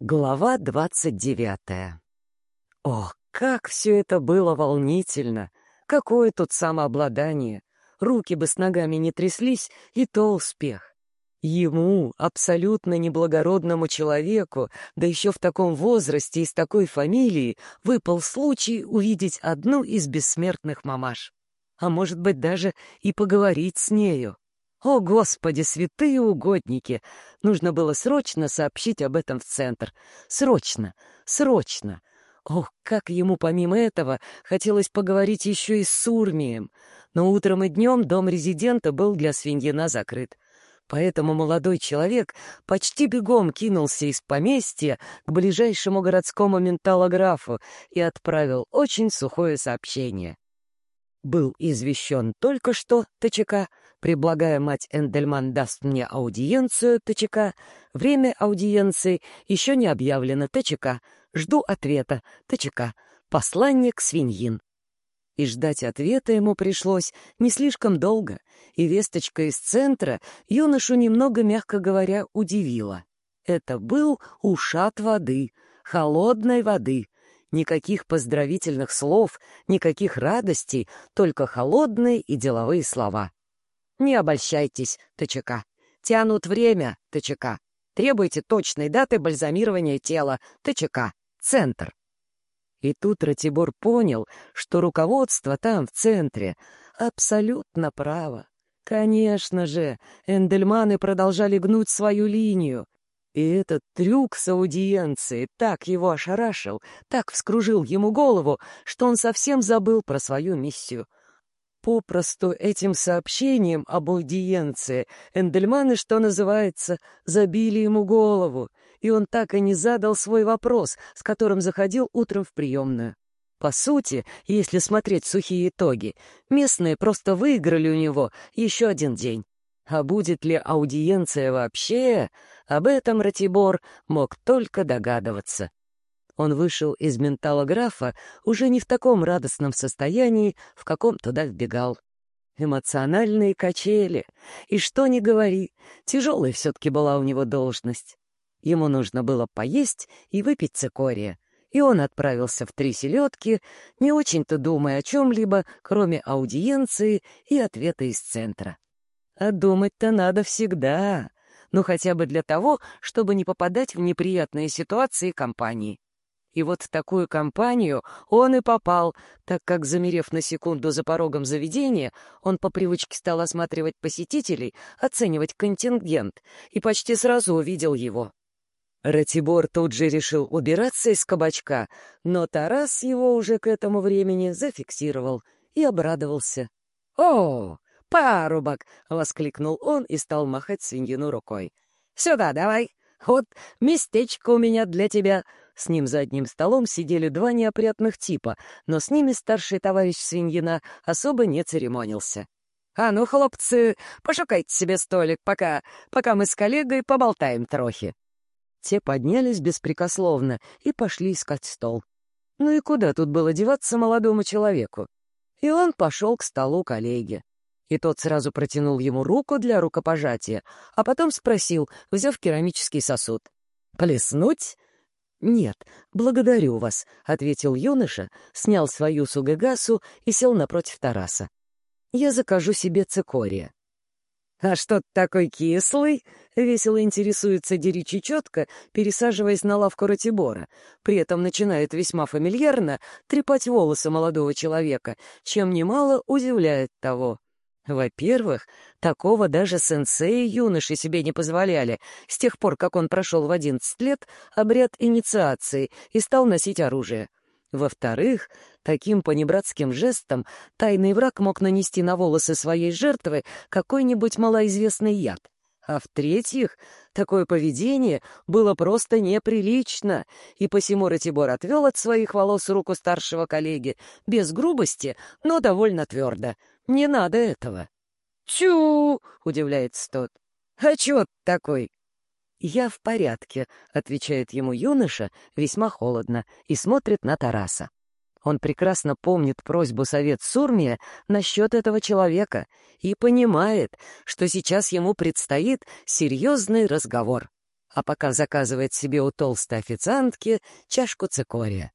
Глава двадцать девятая. Ох, как все это было волнительно! Какое тут самообладание! Руки бы с ногами не тряслись, и то успех. Ему, абсолютно неблагородному человеку, да еще в таком возрасте и с такой фамилией, выпал случай увидеть одну из бессмертных мамаш. А может быть, даже и поговорить с нею. О, Господи, святые угодники! Нужно было срочно сообщить об этом в центр. Срочно, срочно. Ох, как ему помимо этого хотелось поговорить еще и с Урмием. Но утром и днем дом резидента был для свиньина закрыт. Поэтому молодой человек почти бегом кинулся из поместья к ближайшему городскому менталографу и отправил очень сухое сообщение. Был извещен только что ТЧК — Предлагая мать Эндельман даст мне аудиенцию ТЧК. Время аудиенции еще не объявлено ТЧК. Жду ответа ТЧК. Посланник свиньин. И ждать ответа ему пришлось не слишком долго, и весточка из центра юношу немного, мягко говоря, удивила. Это был ушат воды, холодной воды. Никаких поздравительных слов, никаких радостей, только холодные и деловые слова. Не обольщайтесь, ТЧК. Тянут время, ТЧК. Требуйте точной даты бальзамирования тела, ТЧК. Центр. И тут Ратибор понял, что руководство там, в центре, абсолютно право. Конечно же, Эндельманы продолжали гнуть свою линию. И этот трюк с аудиенцией так его ошарашил, так вскружил ему голову, что он совсем забыл про свою миссию — Попросту этим сообщением об аудиенции Эндельманы, что называется, забили ему голову, и он так и не задал свой вопрос, с которым заходил утром в приемную. По сути, если смотреть сухие итоги, местные просто выиграли у него еще один день. А будет ли аудиенция вообще, об этом Ратибор мог только догадываться. Он вышел из менталографа уже не в таком радостном состоянии, в каком туда вбегал. Эмоциональные качели. И что ни говори, тяжелая все-таки была у него должность. Ему нужно было поесть и выпить цикория. И он отправился в три селедки, не очень-то думая о чем-либо, кроме аудиенции и ответа из центра. А думать-то надо всегда, ну хотя бы для того, чтобы не попадать в неприятные ситуации компании. И вот в такую компанию он и попал, так как, замерев на секунду за порогом заведения, он по привычке стал осматривать посетителей, оценивать контингент, и почти сразу увидел его. Ратибор тут же решил убираться из кабачка, но Тарас его уже к этому времени зафиксировал и обрадовался. «О, парубок!» — воскликнул он и стал махать свиньину рукой. «Сюда давай! Вот местечко у меня для тебя!» С ним за одним столом сидели два неопрятных типа, но с ними старший товарищ свиньина особо не церемонился. «А ну, хлопцы, пошукайте себе столик, пока, пока мы с коллегой поболтаем трохи». Те поднялись беспрекословно и пошли искать стол. Ну и куда тут было деваться молодому человеку? И он пошел к столу коллеги. И тот сразу протянул ему руку для рукопожатия, а потом спросил, взяв керамический сосуд. «Плеснуть?» «Нет, благодарю вас», — ответил юноша, снял свою сугагасу и сел напротив Тараса. «Я закажу себе цикория». «А что ты такой кислый?» — весело интересуется Деричи четко, пересаживаясь на лавку Ратибора. При этом начинает весьма фамильярно трепать волосы молодого человека, чем немало удивляет того. Во-первых, такого даже сенсеи юноши себе не позволяли, с тех пор, как он прошел в одиннадцать лет обряд инициации и стал носить оружие. Во-вторых, таким понебратским жестом тайный враг мог нанести на волосы своей жертвы какой-нибудь малоизвестный яд. А в-третьих, такое поведение было просто неприлично, и посему Ратибор отвел от своих волос руку старшего коллеги, без грубости, но довольно твердо — не надо этого. «Чу!» — удивляется тот. «А чё такой?» «Я в порядке», — отвечает ему юноша весьма холодно и смотрит на Тараса. Он прекрасно помнит просьбу совет Сурмия насчет этого человека и понимает, что сейчас ему предстоит серьезный разговор. а пока заказывает себе у толстой официантки чашку цикория.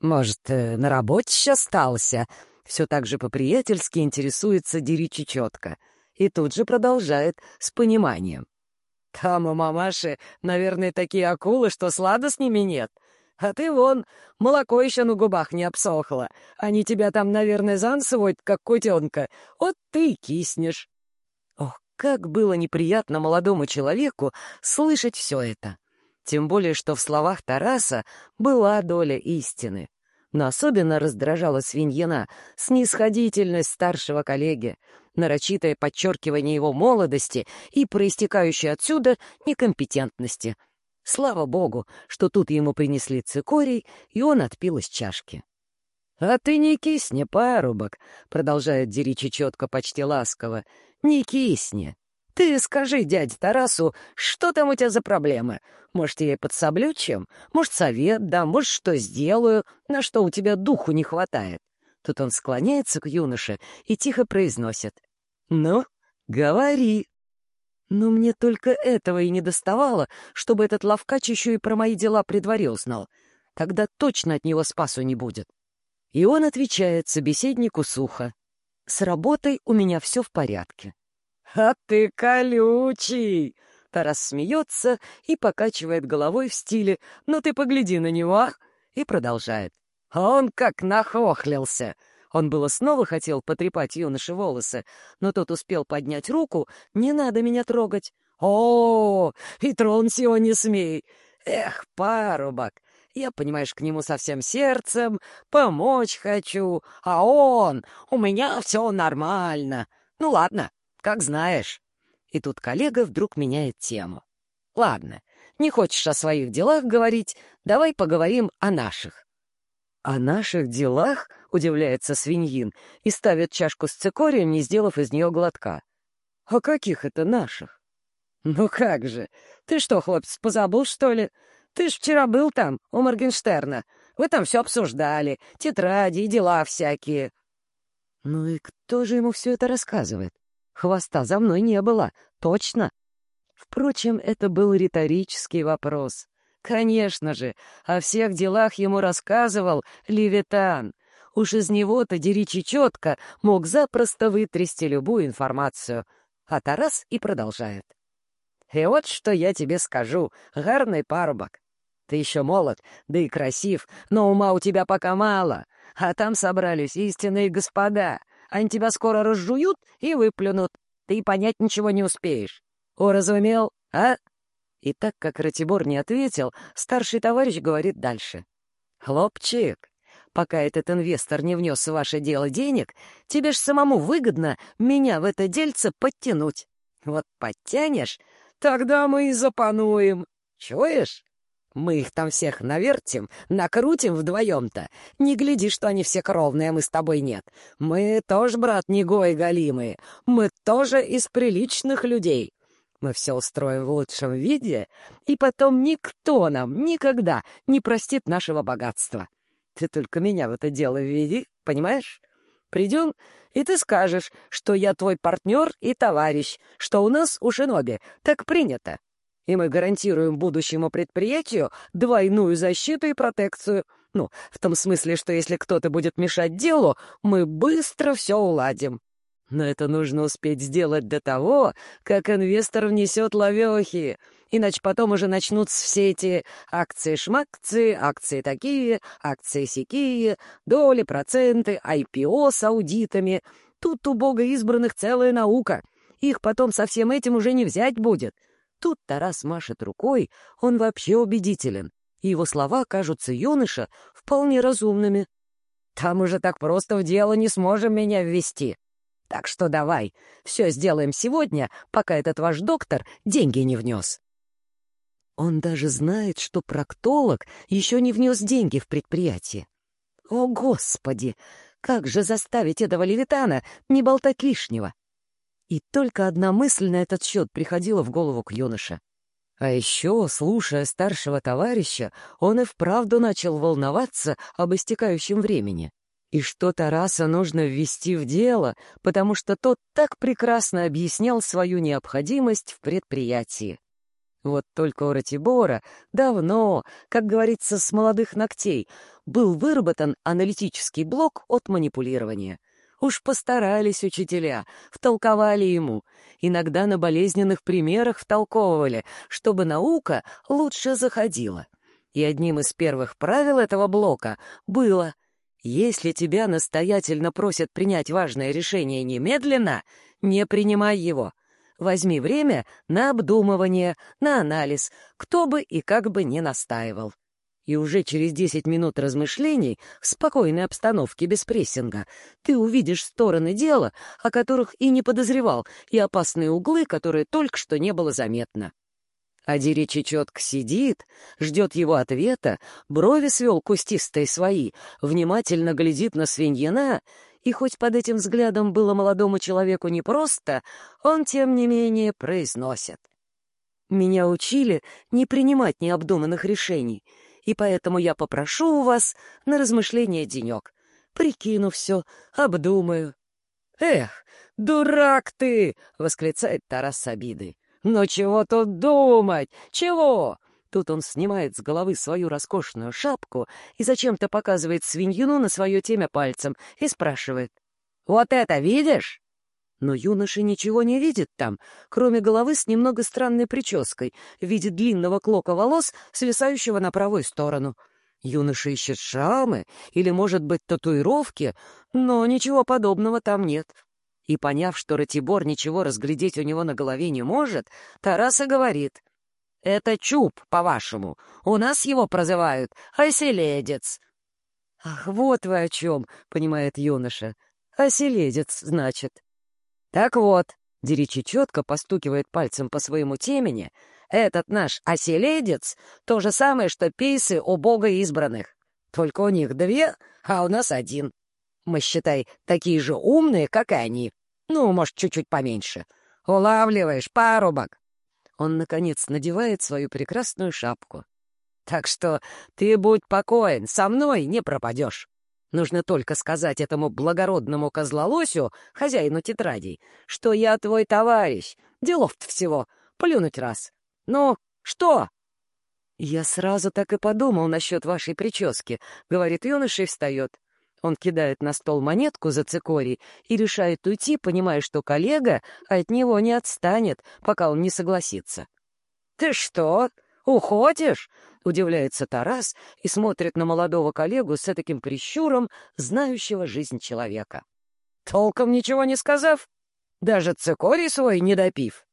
«Может, э, на работе еще остался?» Все так же по-приятельски интересуется Диричи четко и тут же продолжает с пониманием. «Там у мамаши, наверное, такие акулы, что слада с ними нет. А ты вон, молоко еще на губах не обсохло. Они тебя там, наверное, зансывают, как кутенка. Вот ты и киснешь». Ох, как было неприятно молодому человеку слышать все это. Тем более, что в словах Тараса была доля истины. Но особенно раздражала свиньина снисходительность старшего коллеги, нарочитое подчеркивание его молодости и проистекающей отсюда некомпетентности. Слава богу, что тут ему принесли цикорий, и он отпил из чашки. «А ты не кисни, парубок», — продолжает Деричи четко, почти ласково, — «не кисни. Ты скажи дяде Тарасу, что там у тебя за проблемы? Может, я ей подсоблю чем? Может, совет дам, может, что сделаю, на что у тебя духу не хватает?» Тут он склоняется к юноше и тихо произносит. «Ну, говори». Но мне только этого и не доставало, чтобы этот лавкач еще и про мои дела при дворе узнал. Тогда точно от него спасу не будет. И он отвечает собеседнику сухо. «С работой у меня все в порядке». «А ты колючий!» Тарас смеется и покачивает головой в стиле «Ну ты погляди на него!» а!» и продолжает. А он как нахохлился. Он было снова хотел потрепать юноше волосы, но тот успел поднять руку «Не надо меня трогать!» «О, и тронься его не смей!» «Эх, парубок, я, понимаешь, к нему со всем сердцем, помочь хочу, а он, у меня все нормально. Ну ладно, как знаешь. И тут коллега вдруг меняет тему. Ладно, не хочешь о своих делах говорить, давай поговорим о наших. «О наших делах?» — удивляется свиньин и ставит чашку с цикорием, не сделав из нее глотка. «О каких это наших?» «Ну как же! Ты что, хлопец, позабыл, что ли? Ты ж вчера был там, у Моргенштерна. Вы там все обсуждали, тетради и дела всякие». «Ну и кто же ему все это рассказывает? Хвоста за мной не было, точно. Впрочем, это был риторический вопрос. Конечно же, о всех делах ему рассказывал Левитан. Уж из него-то Деричи четко мог запросто вытрясти любую информацию. А Тарас и продолжает. «И вот что я тебе скажу, гарный парубок. Ты еще молод, да и красив, но ума у тебя пока мало. А там собрались истинные господа, они тебя скоро разжуют и выплюнут. Ты понять ничего не успеешь. Уразумел, а?» И так как Ратибор не ответил, старший товарищ говорит дальше. «Хлопчик, пока этот инвестор не внес в ваше дело денег, тебе ж самому выгодно меня в это дельце подтянуть. Вот подтянешь, тогда мы и запануем. Чуешь?» Мы их там всех навертим, накрутим вдвоем-то. Не гляди, что они все кровные, а мы с тобой нет. Мы тоже, брат, не гои галимые. Мы тоже из приличных людей. Мы все устроим в лучшем виде, и потом никто нам никогда не простит нашего богатства. Ты только меня в это дело введи, понимаешь? Придем, и ты скажешь, что я твой партнер и товарищ, что у нас у Шиноби так принято и мы гарантируем будущему предприятию двойную защиту и протекцию. Ну, в том смысле, что если кто-то будет мешать делу, мы быстро все уладим. Но это нужно успеть сделать до того, как инвестор внесет ловехи, иначе потом уже начнутся все эти акции-шмакции, акции такие, акции сякие, доли, проценты, IPO с аудитами. Тут у бога избранных целая наука. Их потом со всем этим уже не взять будет — Тут Тарас машет рукой, он вообще убедителен, и его слова кажутся юноша вполне разумными. «Там уже так просто в дело не сможем меня ввести. Так что давай, все сделаем сегодня, пока этот ваш доктор деньги не внес». Он даже знает, что проктолог еще не внес деньги в предприятие. О, Господи! Как же заставить этого левитана не болтать лишнего? И только одна мысль на этот счет приходила в голову к юноше. А еще, слушая старшего товарища, он и вправду начал волноваться об истекающем времени. И что Тараса нужно ввести в дело, потому что тот так прекрасно объяснял свою необходимость в предприятии. Вот только у Ратибора давно, как говорится, с молодых ногтей, был выработан аналитический блок от манипулирования. Уж постарались учителя, втолковали ему. Иногда на болезненных примерах втолковывали, чтобы наука лучше заходила. И одним из первых правил этого блока было «Если тебя настоятельно просят принять важное решение немедленно, не принимай его». Возьми время на обдумывание, на анализ, кто бы и как бы не настаивал. И уже через 10 минут размышлений, в спокойной обстановке без прессинга, ты увидишь стороны дела, о которых и не подозревал, и опасные углы, которые только что не было заметно. А Диричи четко сидит, ждет его ответа, брови свел кустистые свои, внимательно глядит на свиньина и хоть под этим взглядом было молодому человеку непросто, он, тем не менее, произносит. «Меня учили не принимать необдуманных решений, и поэтому я попрошу у вас на размышление денек. Прикину все, обдумаю». «Эх, дурак ты!» — восклицает Тарас с обидой. «Но чего тут думать? Чего? Тут он снимает с головы свою роскошную шапку и зачем-то показывает свиньину на свое темя пальцем и спрашивает. «Вот это видишь?» Но юноша ничего не видит там, кроме головы с немного странной прической в виде длинного клока волос, свисающего на правую сторону. Юноша ищет шрамы или, может быть, татуировки, но ничего подобного там нет. И, поняв, что Ратибор ничего разглядеть у него на голове не может, Тараса говорит — это чуб, по-вашему. У нас его прозывают оселедец. Ах, вот вы о чем, понимает юноша. Оселедец, значит. Так вот, Деричи четко постукивает пальцем по своему темени. Этот наш оселедец — то же самое, что пейсы у бога избранных. Только у них две, а у нас один. Мы, считай, такие же умные, как и они. Ну, может, чуть-чуть поменьше. Улавливаешь, парубок? Он, наконец, надевает свою прекрасную шапку. «Так что ты будь покоен, со мной не пропадешь. Нужно только сказать этому благородному козлолосю, хозяину тетрадей, что я твой товарищ. Делов-то всего. Плюнуть раз. Ну, что?» «Я сразу так и подумал насчет вашей прически», — говорит юноша и встает. Он кидает на стол монетку за цикорий и решает уйти, понимая, что коллега от него не отстанет, пока он не согласится. «Ты что, уходишь?» — удивляется Тарас и смотрит на молодого коллегу с таким прищуром, знающего жизнь человека. «Толком ничего не сказав? Даже цикорий свой не допив?»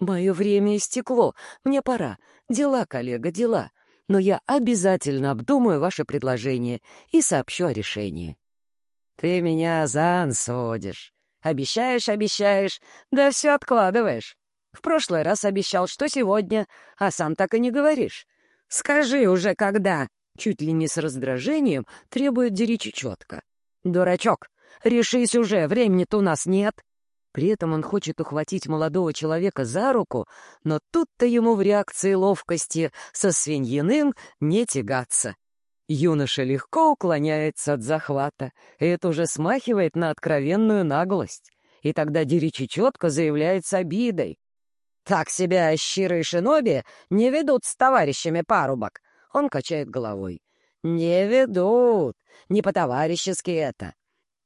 «Мое время истекло. Мне пора. Дела, коллега, дела но я обязательно обдумаю ваше предложение и сообщу о решении. Ты меня за сводишь. Обещаешь, обещаешь, да все откладываешь. В прошлый раз обещал, что сегодня, а сам так и не говоришь. Скажи уже, когда. Чуть ли не с раздражением требует Деричи четко. Дурачок, решись уже, времени-то у нас нет. При этом он хочет ухватить молодого человека за руку, но тут-то ему в реакции ловкости со свиньиным не тягаться. Юноша легко уклоняется от захвата, и это уже смахивает на откровенную наглость. И тогда Диричи четко заявляет с обидой. «Так себя Щира и Шиноби не ведут с товарищами парубок!» Он качает головой. «Не ведут! Не по-товарищески это!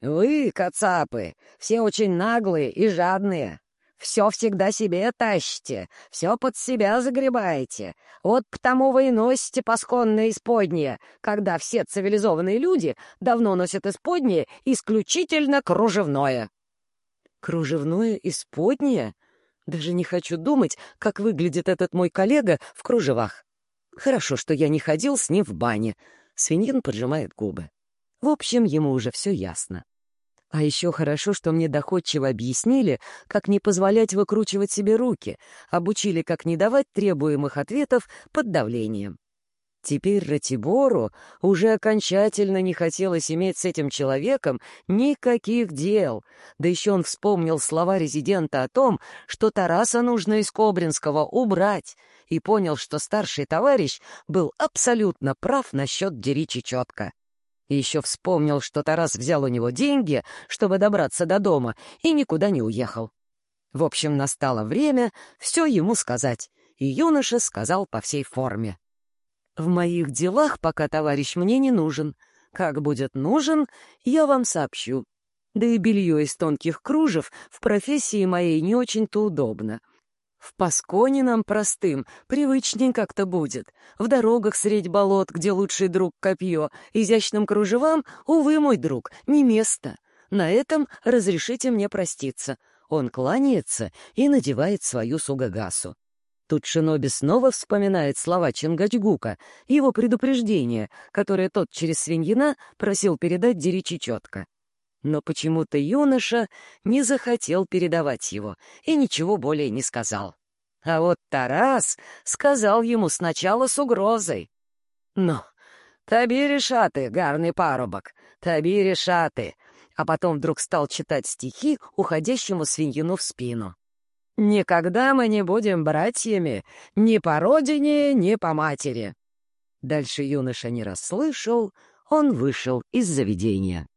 «Вы, кацапы, все очень наглые и жадные. Все всегда себе тащите, все под себя загребаете. Вот потому вы и носите пасконное исподнее, когда все цивилизованные люди давно носят исподнее исключительно кружевное». «Кружевное исподнее? Даже не хочу думать, как выглядит этот мой коллега в кружевах. Хорошо, что я не ходил с ним в бане». Свиньин поджимает губы. В общем, ему уже все ясно. А еще хорошо, что мне доходчиво объяснили, как не позволять выкручивать себе руки, обучили, как не давать требуемых ответов под давлением. Теперь Ратибору уже окончательно не хотелось иметь с этим человеком никаких дел. Да еще он вспомнил слова резидента о том, что Тараса нужно из Кобринского убрать, и понял, что старший товарищ был абсолютно прав насчет Деричи четко. И еще вспомнил, что Тарас взял у него деньги, чтобы добраться до дома, и никуда не уехал. В общем, настало время все ему сказать, и юноша сказал по всей форме. «В моих делах пока товарищ мне не нужен. Как будет нужен, я вам сообщу. Да и белье из тонких кружев в профессии моей не очень-то удобно. В Пасконе нам простым привычней как-то будет. В дорогах средь болот, где лучший друг копье, изящным кружевам, увы, мой друг, не место. На этом разрешите мне проститься. Он кланяется и надевает свою сугагасу. Тут Шиноби снова вспоминает слова Чингачгука, его предупреждение, которое тот через свиньина просил передать Диричи четко. Но почему-то юноша не захотел передавать его и ничего более не сказал. А вот Тарас сказал ему сначала с угрозой. «Ну, таби решаты, гарный парубок, таби решаты!» А потом вдруг стал читать стихи уходящему свиньину в спину. Никогда мы не будем братьями ни по родине, ни по матери. Дальше юноша не расслышал, он вышел из заведения.